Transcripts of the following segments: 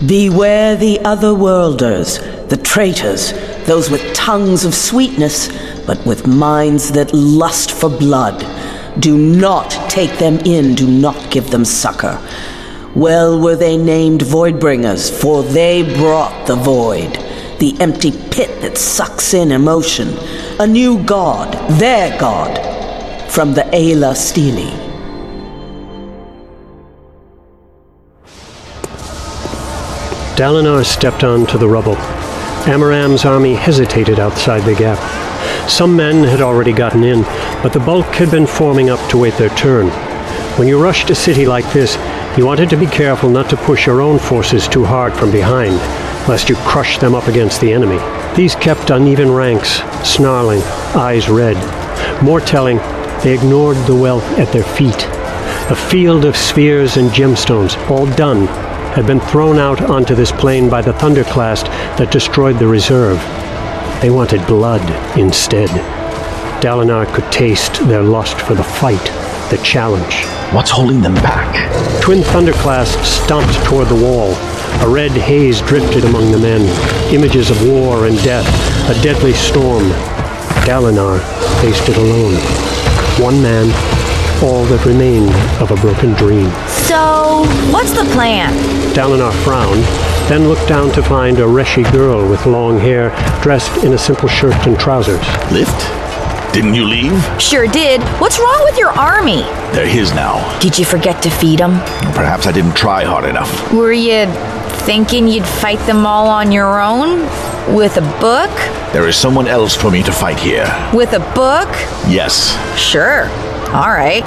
Beware the otherworlders, the traitors, those with tongues of sweetness, but with minds that lust for blood. Do not take them in, do not give them succor. Well were they named Voidbringers, for they brought the void, the empty pit that sucks in emotion, a new god, their god, from the Eila Stele. Dalinar stepped onto the rubble. Amaram's army hesitated outside the gap. Some men had already gotten in, but the bulk had been forming up to wait their turn. When you rushed a city like this, you wanted to be careful not to push your own forces too hard from behind, lest you crush them up against the enemy. These kept uneven ranks, snarling, eyes red. More telling, they ignored the wealth at their feet. A field of spheres and gemstones, all done, had been thrown out onto this plain by the thunderclast that destroyed the reserve. They wanted blood instead. Dalinar could taste their lust for the fight, the challenge. What's holding them back? Twin thunderclasts stomped toward the wall. A red haze drifted among the men, images of war and death, a deadly storm. Dalinar faced it alone. One man, all that remained of a broken dream. So, what's the plan? Dalinar frowned, then looked down to find a Reshi girl with long hair, dressed in a simple shirt and trousers. Lift? Didn't you leave? Sure did. What's wrong with your army? They're his now. Did you forget to feed them? Perhaps I didn't try hard enough. Were you thinking you'd fight them all on your own? With a book? There is someone else for me to fight here. With a book? Yes. Sure. All right.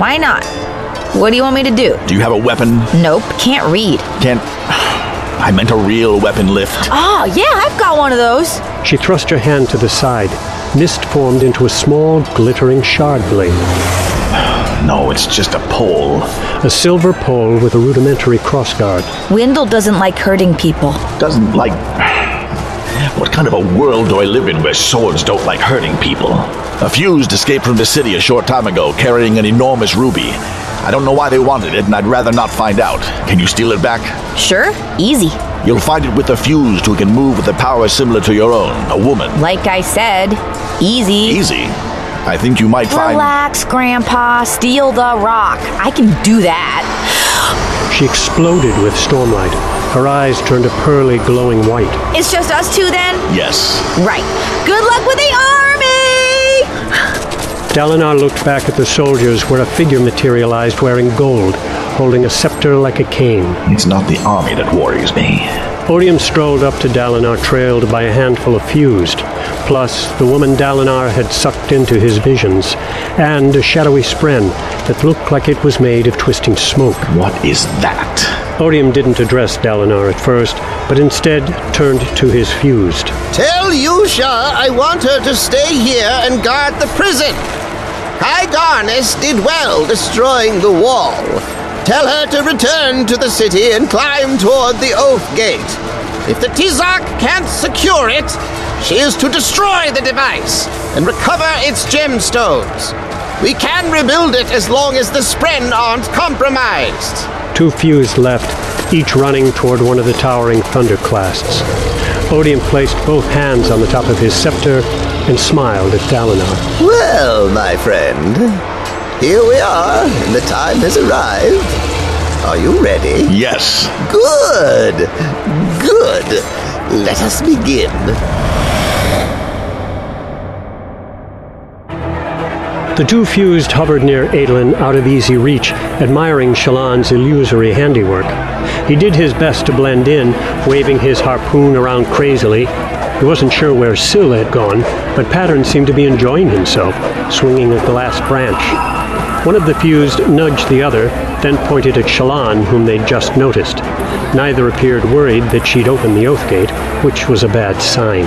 Why not? What do you want me to do? Do you have a weapon? Nope, can't read. Can't. I meant a real weapon lift. Oh, yeah, I've got one of those. She thrust her hand to the side. Mist formed into a small, glittering shard blade. No, it's just a pole. A silver pole with a rudimentary crossguard. Wyndle doesn't like hurting people. Doesn't like. What kind of a world do I live in where swords don't like hurting people? A fused escaped from the city a short time ago carrying an enormous ruby. I don't know why they wanted it, and I'd rather not find out. Can you steal it back? Sure, easy. You'll find it with a fused who can move with a power similar to your own, a woman. Like I said, easy. Easy. I think you might find. Relax, Grandpa. Steal the rock. I can do that. She exploded with stormlight. Her eyes turned a pearly, glowing white. It's just us two then? Yes. Right. Good luck with the army! Dalinar looked back at the soldiers where a figure materialized wearing gold, holding a scepter like a cane. It's not the army that worries me. Odium strolled up to Dalinar, trailed by a handful of fused, plus the woman Dalinar had sucked into his visions, and a shadowy spren that looked like it was made of twisting smoke. What is that? Odium didn't address Dalinar at first, but instead turned to his fused. Tell Yusha I want her to stay here and guard the prison. High Garnis did well destroying the wall. Tell her to return to the city and climb toward the Oath Gate. If the Tizak can't secure it, she is to destroy the device and recover its gemstones. We can rebuild it as long as the Spren aren't compromised. Two fused left, each running toward one of the towering thunderclasts. Odium placed both hands on the top of his scepter and smiled at Dalinar. Well, my friend, here we are, and the time has arrived. Are you ready? Yes. Good. Good. Let us begin. The two fused hovered near Adolin out of easy reach, admiring Shallan's illusory handiwork. He did his best to blend in, waving his harpoon around crazily. He wasn't sure where Syl had gone, but Pattern seemed to be enjoying himself, swinging a glass branch. One of the fused nudged the other, then pointed at Shallan, whom they'd just noticed. Neither appeared worried that she'd opened the oath gate, which was a bad sign.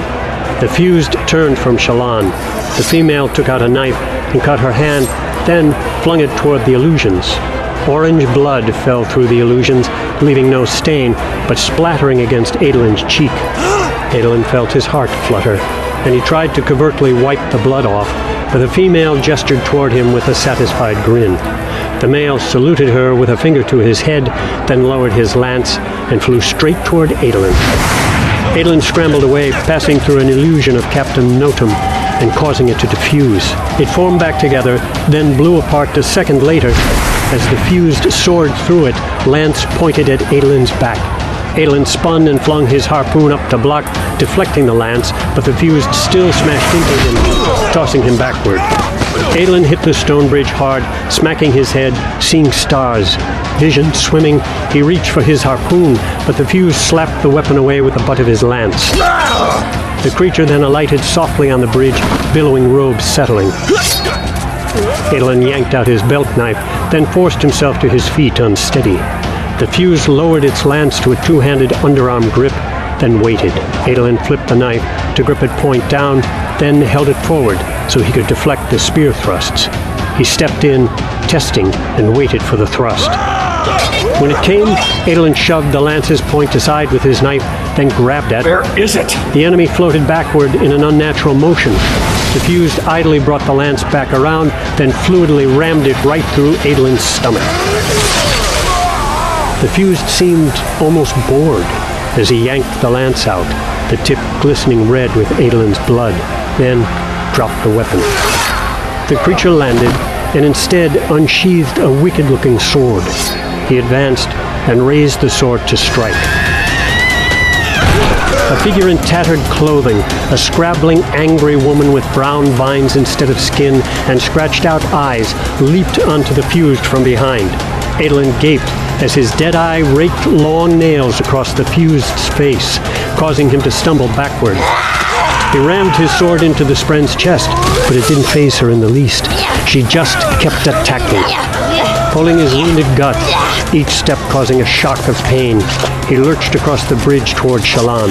The fused turned from Shallan. The female took out a knife and cut her hand, then flung it toward the illusions. Orange blood fell through the illusions, leaving no stain, but splattering against Adolin's cheek. Adolin felt his heart flutter, and he tried to covertly wipe the blood off, but the female gestured toward him with a satisfied grin. The male saluted her with a finger to his head, then lowered his lance and flew straight toward Adolin. Adolin scrambled away, passing through an illusion of Captain Notum and causing it to diffuse. It formed back together, then blew apart a second later. As the fused sword through it, Lance pointed at Adolin's back. Adolin spun and flung his harpoon up to block, deflecting the lance, but the fused still smashed into him, tossing him backward. Adolin hit the stone bridge hard, smacking his head, seeing stars. Vision swimming, he reached for his harpoon, but the fuse slapped the weapon away with the butt of his lance. The creature then alighted softly on the bridge, billowing robes settling. Adolin yanked out his belt knife, then forced himself to his feet unsteady. The fuse lowered its lance to a two-handed underarm grip, then waited. Adolin flipped the knife to grip it point down, then held it forward so he could deflect the spear thrusts. He stepped in, testing, and waited for the thrust. When it came, Adolin shoved the lance's point aside with his knife, then grabbed at it. Where is it? The enemy floated backward in an unnatural motion. The fused idly brought the lance back around, then fluidly rammed it right through Adolin's stomach. The fused seemed almost bored as he yanked the lance out, the tip glistening red with Adolin's blood, then dropped the weapon. The creature landed and instead unsheathed a wicked looking sword. He advanced and raised the sword to strike. A figure in tattered clothing, a scrabbling, angry woman with brown vines instead of skin and scratched out eyes, leaped onto the fused from behind. Adolin gaped as his dead eye raked long nails across the fused's face, causing him to stumble backward. He rammed his sword into the Spren's chest, but it didn't faze her in the least. She just kept attacking. Pulling his wounded gut, each step causing a shock of pain, he lurched across the bridge toward Shallan.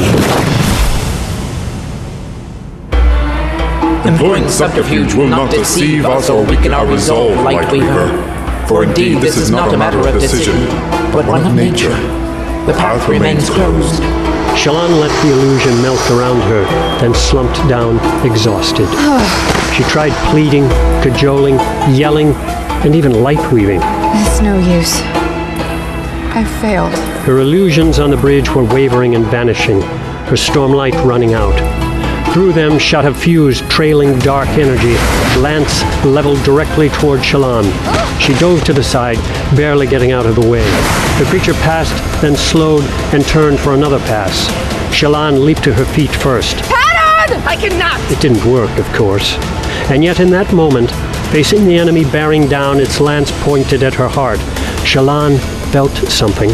Employing subterfuge will not deceive us or weaken our resolve, Lightweaver. For indeed this is not a matter of decision, but one of nature. The path remains closed. Shallan let the illusion melt around her, then slumped down, exhausted. she tried pleading, cajoling, yelling, and even light weaving. It's no use. I failed. Her illusions on the bridge were wavering and vanishing, her stormlight running out. Through them shot a fuse trailing dark energy, lance leveled directly toward Shallan. She dove to the side, barely getting out of the way. The creature passed, then slowed and turned for another pass. Shallan leaped to her feet first. Pattern! I cannot! It didn't work, of course. And yet in that moment, facing the enemy bearing down, its lance pointed at her heart, Shallan felt something.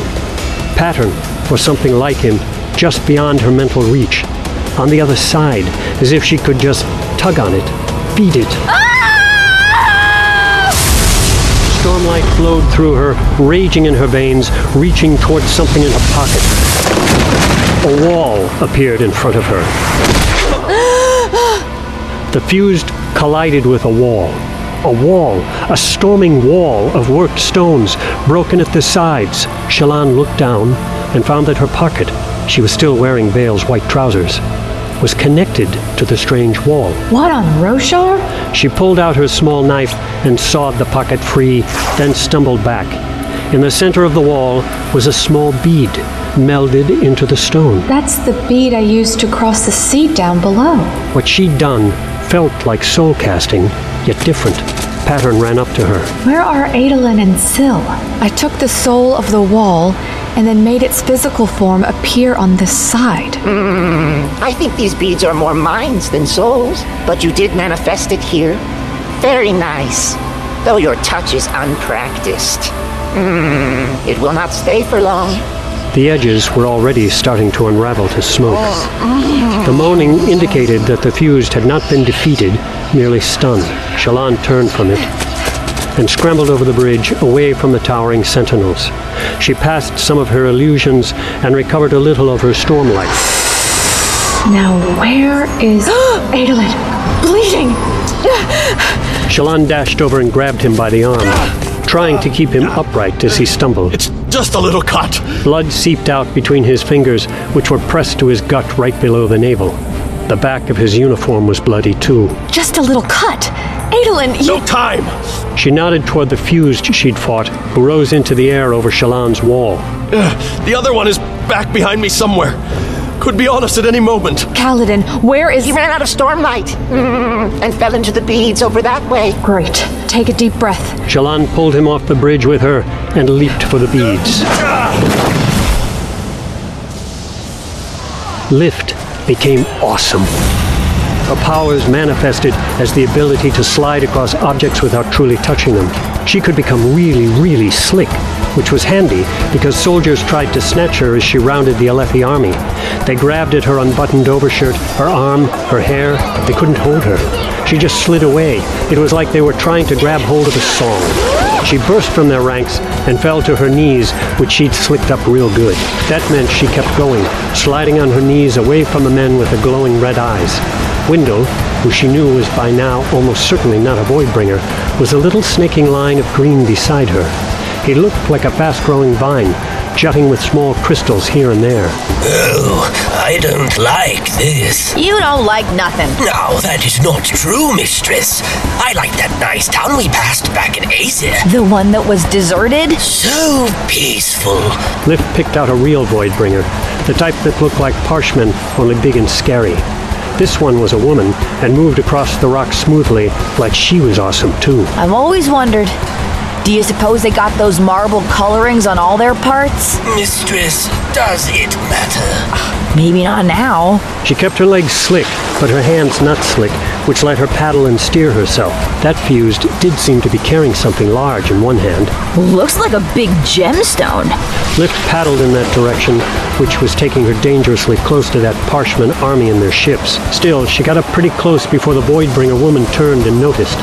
Pattern, or something like him, just beyond her mental reach. On the other side, as if she could just tug on it, beat it. Stormlight flowed through her, raging in her veins, reaching towards something in her pocket. A wall appeared in front of her. The fused collided with a wall. A wall, a storming wall of worked stones, broken at the sides. Shallan looked down and found that her pocket, she was still wearing Vale's white trousers, was connected to the strange wall. What on Roshar? She pulled out her small knife and sawed the pocket free, then stumbled back. In the center of the wall was a small bead melded into the stone. That's the bead I used to cross the sea down below. What she'd done felt like soul casting, yet different. Pattern ran up to her. Where are Adolin and Syl? I took the soul of the wall and then made its physical form appear on this side. Hmm, I think these beads are more minds than souls, but you did manifest it here. Very nice, though your touch is unpracticed. Mm, it will not stay for long. The edges were already starting to unravel to smoke. The moaning indicated that the fused had not been defeated, merely stunned. Shallan turned from it and scrambled over the bridge away from the towering sentinels. She passed some of her illusions and recovered a little of her stormlight. Now where is Adolin? Bleeding! Shallan dashed over and grabbed him by the arm, trying to keep him upright as he stumbled. It's just a little cut. Blood seeped out between his fingers, which were pressed to his gut right below the navel. The back of his uniform was bloody too. Just a little cut. Adolin, No time! She nodded toward the fused she'd fought, who rose into the air over Shallan's wall. Uh, the other one is back behind me somewhere. Could be on us at any moment. Kaladin, where is. He ran out of stormlight mm, and fell into the beads over that way. Great. Take a deep breath. Shallan pulled him off the bridge with her and leaped for the beads. Lift became awesome. Her powers manifested as the ability to slide across objects without truly touching them. She could become really, really slick, which was handy because soldiers tried to snatch her as she rounded the Alethi army. They grabbed at her unbuttoned overshirt, her arm, her hair. They couldn't hold her. She just slid away. It was like they were trying to grab hold of a song. She burst from their ranks and fell to her knees, which she'd slicked up real good. That meant she kept going, sliding on her knees away from the men with the glowing red eyes. Wyndle, who she knew was by now almost certainly not a Voidbringer, was a little snaking line of green beside her. He looked like a fast-growing vine, jutting with small crystals here and there. Oh, I don't like this. You don't like nothing. No, that is not true, mistress. I like that nice town we passed back in Azir. The one that was deserted? So peaceful. Lift picked out a real Voidbringer, the type that looked like parchment, only big and scary. This one was a woman and moved across the rock smoothly, like she was awesome too. I've always wondered. Do you suppose they got those marble colorings on all their parts? Mistress, does it matter? Maybe not now. She kept her legs slick, but her hands not slick, which let her paddle and steer herself. That fused did seem to be carrying something large in one hand. Looks like a big gemstone. Lift paddled in that direction, which was taking her dangerously close to that Parshmen army and their ships. Still, she got up pretty close before the Voidbringer woman turned and noticed.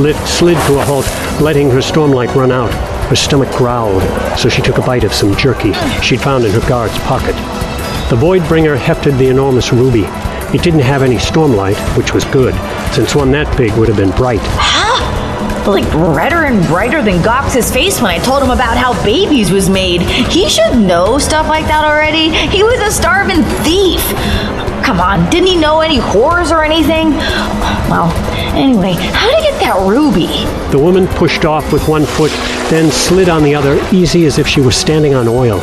Lift slid to a halt, letting her stormlight run out. Her stomach growled, so she took a bite of some jerky she'd found in her guard's pocket. The Voidbringer hefted the enormous ruby. It didn't have any stormlight, which was good, since one that big would have been bright. Like redder and brighter than Gawx's face when I told him about how babies was made. He should know stuff like that already. He was a starving thief. Come on, didn't he know any horrors or anything? Well, anyway, how did he get that ruby? The woman pushed off with one foot, then slid on the other, easy as if she were standing on oil.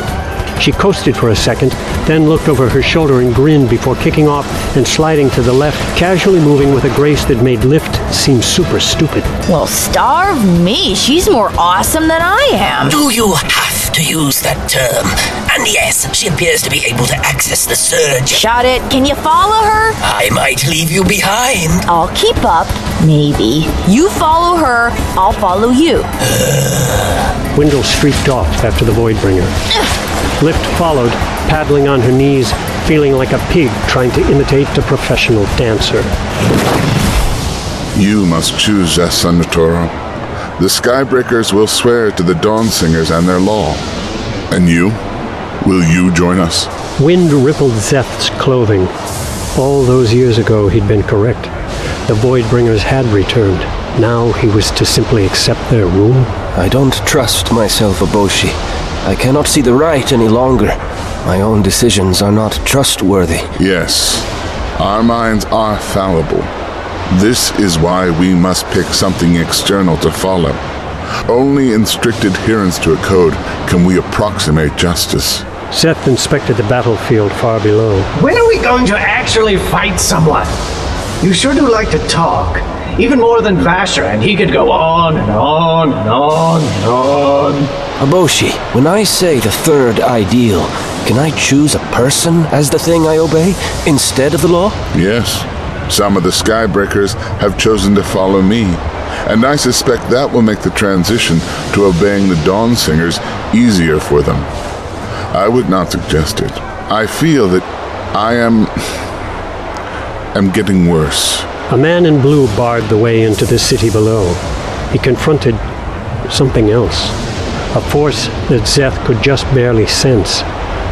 She coasted for a second, then looked over her shoulder and grinned before kicking off and sliding to the left, casually moving with a grace that made Lift seem super stupid. Well, starve me. She's more awesome than I am. Do you have to use that term? And yes, she appears to be able to access the surge. Shut it. Can you follow her? I might leave you behind. I'll keep up. Maybe. You follow her, I'll follow you. Wyndle streaked off after the Voidbringer. Lift followed, paddling on her knees, feeling like a pig trying to imitate a professional dancer. You must choose, Szeth-son-Neturo. The Skybreakers will swear to the Dawn Singers and their law. And you? Will you join us? Wind rippled Szeth's clothing. All those years ago, he'd been correct. The Voidbringers had returned. Now he was to simply accept their rule. I don't trust myself, Eboshi. I cannot see the right any longer. My own decisions are not trustworthy. Yes, our minds are fallible. This is why we must pick something external to follow. Only in strict adherence to a code can we approximate justice. Szeth inspected the battlefield far below. When are we going to actually fight someone? You sure do like to talk. Even more than Vasher, and he could go on and on and on and on. Aboshi, when I say the third ideal, can I choose a person as the thing I obey instead of the law? Yes. Some of the Skybreakers have chosen to follow me, and I suspect that will make the transition to obeying the Dawn Singers easier for them. I would not suggest it. I feel that I am. am getting worse. A man in blue barred the way into the city below. He confronted something else. A force that Szeth could just barely sense.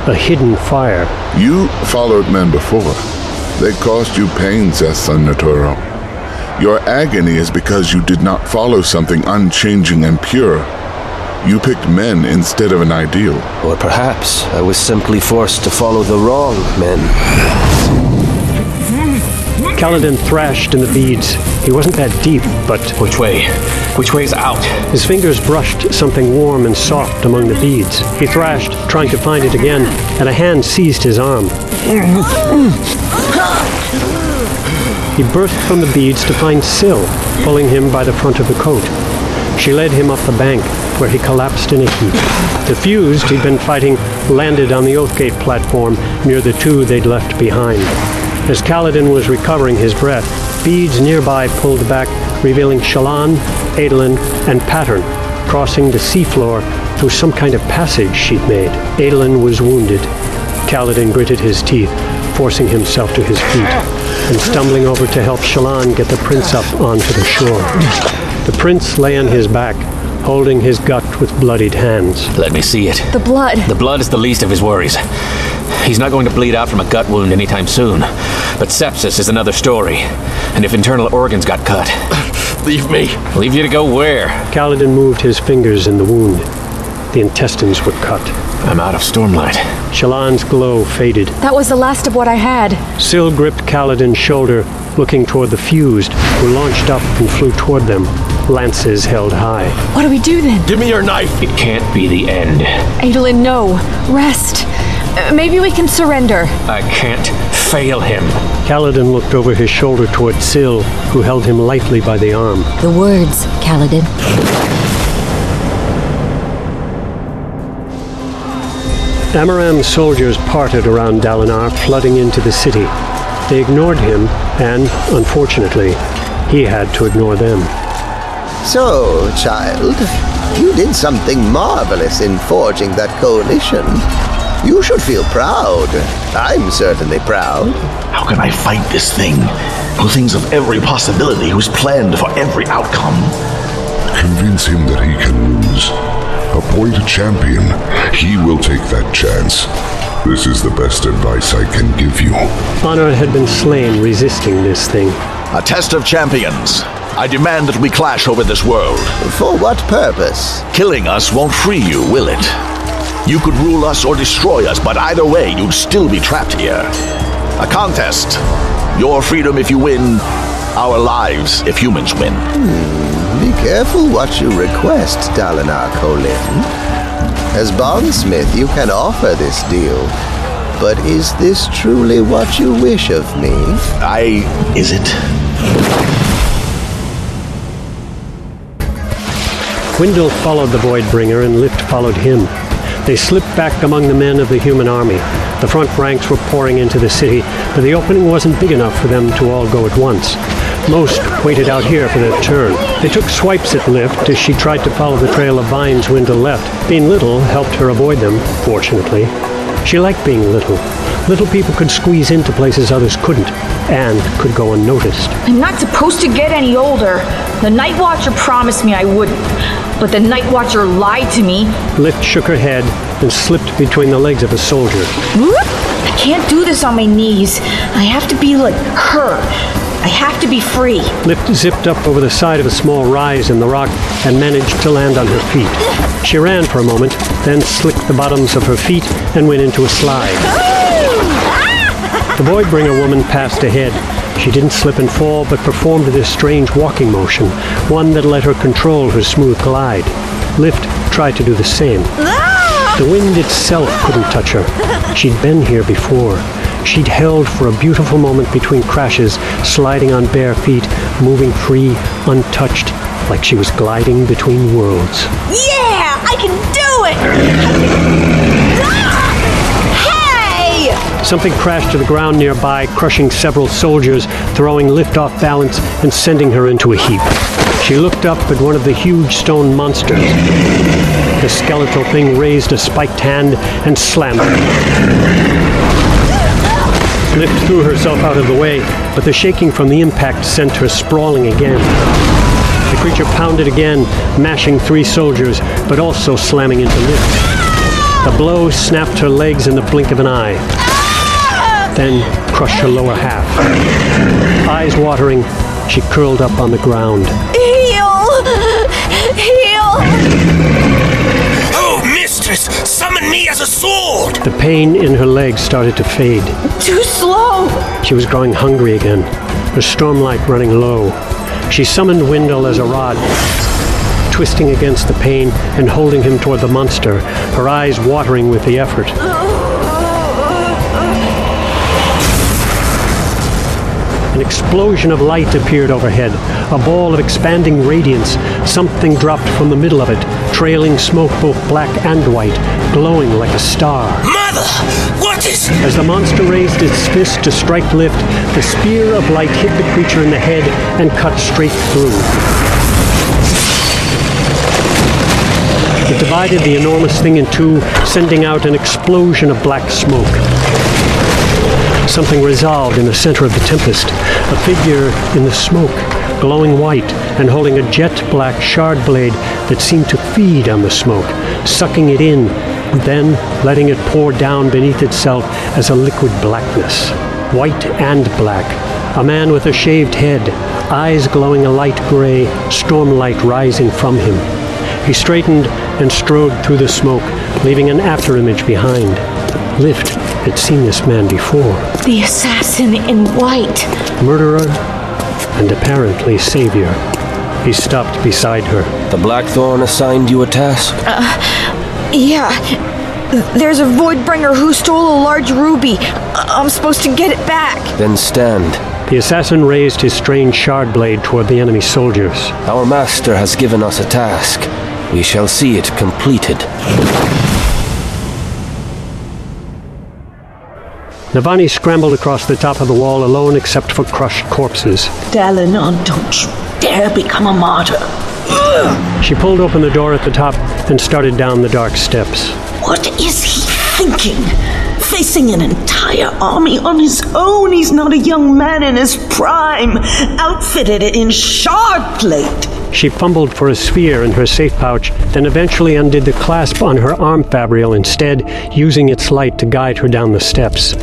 A hidden fire. You followed men before. They caused you pain, Szeth Natoro. Your agony is because you did not follow something unchanging and pure. You picked men instead of an ideal. Or perhaps I was simply forced to follow the wrong men. Kaladin thrashed in the beads. He wasn't that deep, but. Which way? Which way's out? His fingers brushed something warm and soft among the beads. He thrashed, trying to find it again, and a hand seized his arm. He burst from the beads to find Syl, pulling him by the front of the coat. She led him up the bank, where he collapsed in a heap. The fused he'd been fighting landed on the Oathgate platform near the two they'd left behind. As Kaladin was recovering his breath, beads nearby pulled back, revealing Shallan, Adolin, and Pattern crossing the seafloor through some kind of passage she'd made. Adolin was wounded. Kaladin gritted his teeth, forcing himself to his feet, and stumbling over to help Shallan get the prince up onto the shore. The prince lay on his back, holding his gut with bloodied hands. Let me see it. The blood. The blood is the least of his worries. He's not going to bleed out from a gut wound anytime soon. But sepsis is another story. And if internal organs got cut. Leave me. Leave you to go where? Kaladin moved his fingers in the wound. The intestines were cut. I'm out of stormlight. Shallan's glow faded. That was the last of what I had. Syl gripped Kaladin's shoulder, looking toward the fused, who launched up and flew toward them, lances held high. What do we do then? Give me your knife. It can't be the end. Adolin, no. Rest. Uh, maybe we can surrender. I can't fail him. Kaladin looked over his shoulder toward Syl, who held him lightly by the arm. The words, Kaladin. Amaram's soldiers parted around Dalinar, flooding into the city. They ignored him, and, unfortunately, he had to ignore them. So, child, you did something marvelous in forging that coalition. You should feel proud. I'm certainly proud. How can I fight this thing who thinks of every possibility, who's planned for every outcome? Convince him that he can lose. Appoint a champion. He will take that chance. This is the best advice I can give you. Honor had been slain resisting this thing. A test of champions. I demand that we clash over this world. For what purpose? Killing us won't free you, will it? You could rule us or destroy us, but either way, you'd still be trapped here. A contest. Your freedom if you win, our lives if humans win. Hmm, be careful what you request, Dalinar Kholin. As bondsmith, you can offer this deal. But is this truly what you wish of me? I. is it? Wyndle followed the Voidbringer and Lift followed him. They slipped back among the men of the human army. The front ranks were pouring into the city, but the opening wasn't big enough for them to all go at once. Most waited out here for their turn. They took swipes at Lift as she tried to follow the trail of vines when to left. Being little helped her avoid them, fortunately. She liked being little. Little people could squeeze into places others couldn't, and could go unnoticed. I'm not supposed to get any older. The Night Watcher promised me I wouldn't, but the Night Watcher lied to me. Lift shook her head and slipped between the legs of a soldier. I can't do this on my knees. I have to be like her. I have to be free. Lift zipped up over the side of a small rise in the rock and managed to land on her feet. She ran for a moment, then slicked the bottoms of her feet and went into a slide. The boy Voidbringer woman passed ahead. She didn't slip and fall, but performed this strange walking motion, one that let her control her smooth glide. Lift tried to do the same. Ah! The wind itself couldn't touch her. She'd been here before. She'd held for a beautiful moment between crashes, sliding on bare feet, moving free, untouched, like she was gliding between worlds. Yeah, I can do it! Ah! Hey! Something crashed to the ground nearby, crushing several soldiers, throwing Lift off balance and sending her into a heap. She looked up at one of the huge stone monsters. The skeletal thing raised a spiked hand and slammed her. Lift threw herself out of the way, but the shaking from the impact sent her sprawling again. The creature pounded again, mashing three soldiers, but also slamming into Lift. The blow snapped her legs in the blink of an eye, then crushed her lower half. Eyes watering, she curled up on the ground. Heal! Heal! Oh, summon me as a sword! The pain in her legs started to fade. Too slow! She was growing hungry again. her stormlight running low. She summoned Wyndle as a rod, twisting against the pain and holding him toward the monster, her eyes watering with the effort. Oh. An explosion of light appeared overhead, a ball of expanding radiance. Something dropped from the middle of it, trailing smoke both black and white, glowing like a star. Mother! What is. As the monster raised its fist to strike lift, the spear of light hit the creature in the head and cut straight through. It divided the enormous thing in two, sending out an explosion of black smoke. Something resolved in the center of the tempest, a figure in the smoke, glowing white and holding a jet black shard blade that seemed to feed on the smoke, sucking it in, then letting it pour down beneath itself as a liquid blackness. White and black. A man with a shaved head, eyes glowing a light gray, stormlight rising from him. He straightened and strode through the smoke, leaving an afterimage behind. Lift had seen this man before. The assassin in white. Murderer and apparently savior. He stopped beside her. The Blackthorn assigned you a task? Uh, yeah. There's a Voidbringer who stole a large ruby. I'm supposed to get it back. Then stand. The assassin raised his strange shard blade toward the enemy soldiers. Our master has given us a task. We shall see it completed. Navani scrambled across the top of the wall alone except for crushed corpses. Dalinar, don't you dare become a martyr. She pulled open the door at the top and started down the dark steps. What is he thinking? Facing an entire army on his own. He's not a young man in his prime, outfitted in shard plate. She fumbled for a sphere in her safe pouch, then eventually undid the clasp on her arm fabrial instead, using its light to guide her down the steps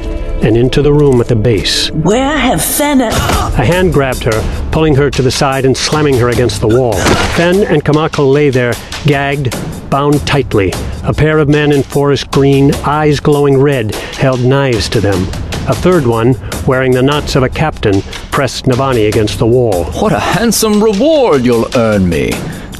and into the room at the base. Where have Fen and... A hand grabbed her, pulling her to the side and slamming her against the wall. Fen and Kmakl lay there, gagged, bound tightly. A pair of men in forest green, eyes glowing red, held knives to them. A third one, wearing the knots of a captain, pressed Navani against the wall. What a handsome reward you'll earn me.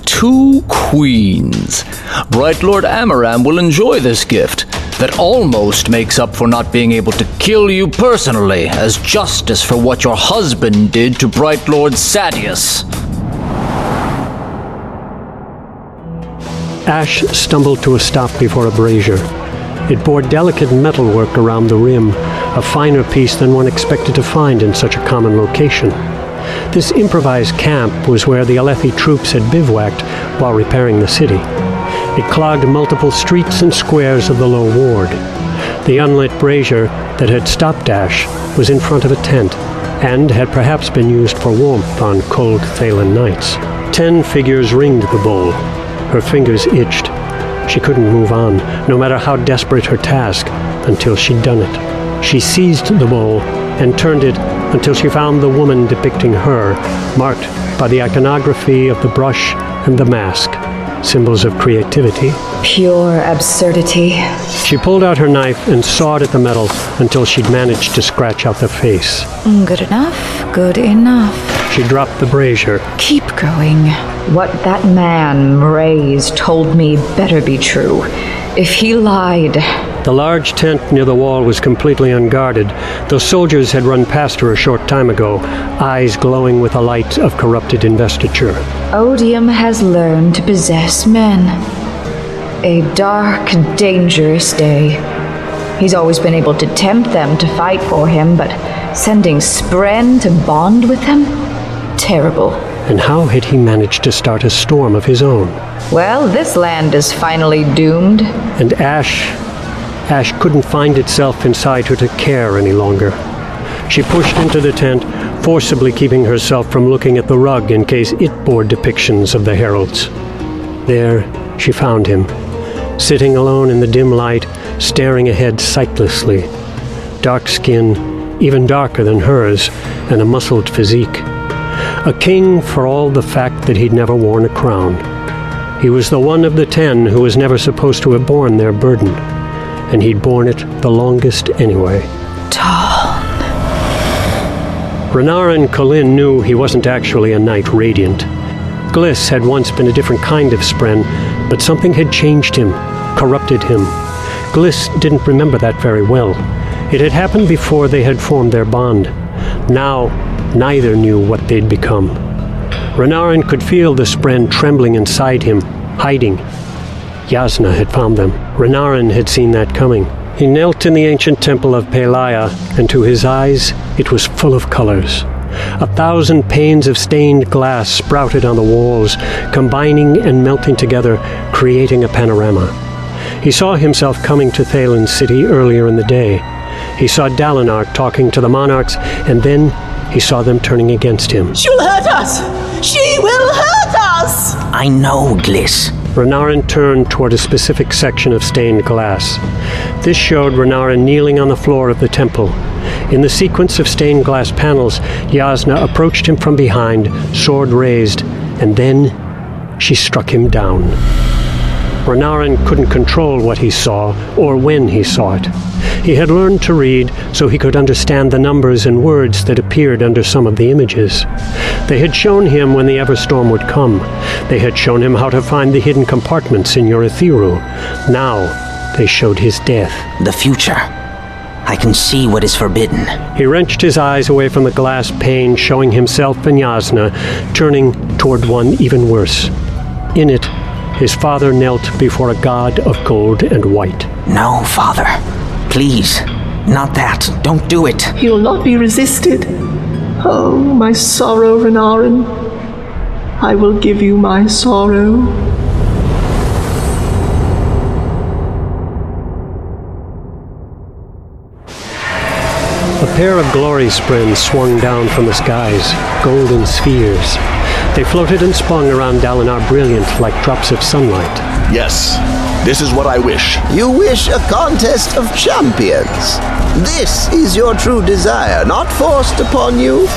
Two queens. Bright Lord Amaram will enjoy this gift that almost makes up for not being able to kill you personally as justice for what your husband did to Bright Lord Sadeas. Ash stumbled to a stop before a brazier. It bore delicate metalwork around the rim, a finer piece than one expected to find in such a common location. This improvised camp was where the Alethi troops had bivouacked while repairing the city. It clogged multiple streets and squares of the low ward. The unlit brazier that had stopped Ash was in front of a tent, and had perhaps been used for warmth on cold Thaylen nights. Ten figures ringed the bowl. Her fingers itched. She couldn't move on, no matter how desperate her task, until she'd done it. She seized the bowl and turned it until she found the woman depicting her, marked by the iconography of the brush and the mask, symbols of creativity. Pure absurdity. She pulled out her knife and sawed at the metal until she'd managed to scratch out the face. Mm, good enough, good enough. She dropped the brazier. Keep going. What that man, Mraize, told me better be true. If he lied, the large tent near the wall was completely unguarded, though soldiers had run past her a short time ago, eyes glowing with the light of corrupted investiture. Odium has learned to possess men. A dark, dangerous day. He's always been able to tempt them to fight for him, but sending Spren to bond with them? Terrible. And how had he managed to start a storm of his own? Well, this land is finally doomed. And Ash Ash couldn't find itself inside her to care any longer. She pushed into the tent, forcibly keeping herself from looking at the rug in case it bore depictions of the heralds. There, she found him, sitting alone in the dim light, staring ahead sightlessly. Dark skin, even darker than hers, and a muscled physique. A king for all the fact that he'd never worn a crown. He was the one of the ten who was never supposed to have borne their burden and he'd borne it the longest anyway. Taln. Renarin Kholin knew he wasn't actually a knight radiant. Glys had once been a different kind of Spren, but something had changed him, corrupted him. Glys didn't remember that very well. It had happened before they had formed their bond. Now, neither knew what they'd become. Renarin could feel the Spren trembling inside him, hiding. Jasnah had found them. Renarin had seen that coming. He knelt in the ancient temple of Pailiah, and to his eyes it was full of colors. A thousand panes of stained glass sprouted on the walls, combining and melting together, creating a panorama. He saw himself coming to Thaylen's city earlier in the day. He saw Dalinar talking to the monarchs, and then he saw them turning against him. She'll hurt us! She will hurt us! I know, Glys. Renarin turned toward a specific section of stained glass. This showed Renarin kneeling on the floor of the temple. In the sequence of stained glass panels, Jasnah approached him from behind, sword raised, and then she struck him down. Renarin couldn't control what he saw or when he saw it. He had learned to read so he could understand the numbers and words that appeared under some of the images. They had shown him when the Everstorm would come. They had shown him how to find the hidden compartments in Urithiru. Now they showed his death. The future. I can see what is forbidden. He wrenched his eyes away from the glass pane, showing himself and Jasnah, turning toward one even worse. In it, his father knelt before a god of gold and white. No, father. Please. Not that. Don't do it. He will not be resisted. Oh, my sorrow, Renarin. I will give you my sorrow. A pair of gloryspren swung down from the skies, golden spheres. They floated and spun around Dalinar brilliant like drops of sunlight. Yes, this is what I wish. You wish a contest of champions. This is your true desire, not forced upon you.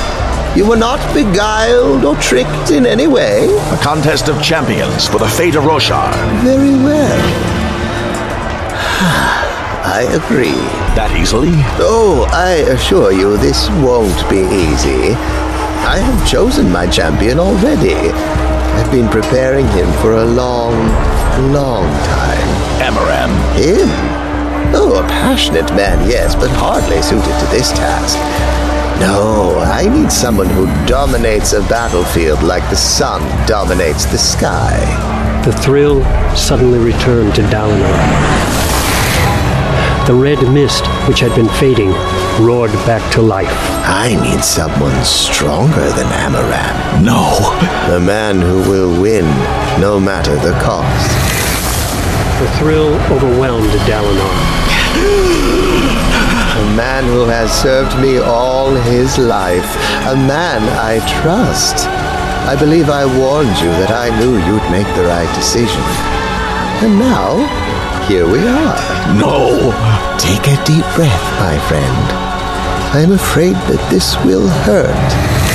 You were not beguiled or tricked in any way. A contest of champions for the fate of Roshar. Very well. I agree. That easily? Oh, I assure you this won't be easy. I have chosen my champion already. I've been preparing him for a long, long time. Amaram. Him? Oh, a passionate man, yes, but hardly suited to this task. No, I need someone who dominates a battlefield like the sun dominates the sky. The thrill suddenly returned to Dalinar. The red mist, which had been fading, roared back to life. I need someone stronger than Amaram. No. A man who will win, no matter the cost. The thrill overwhelmed Dalinar. A man who has served me all his life. A man I trust. I believe I warned you that I knew you'd make the right decision. And now, here we are. No! Take a deep breath, my friend. I'm afraid that this will hurt.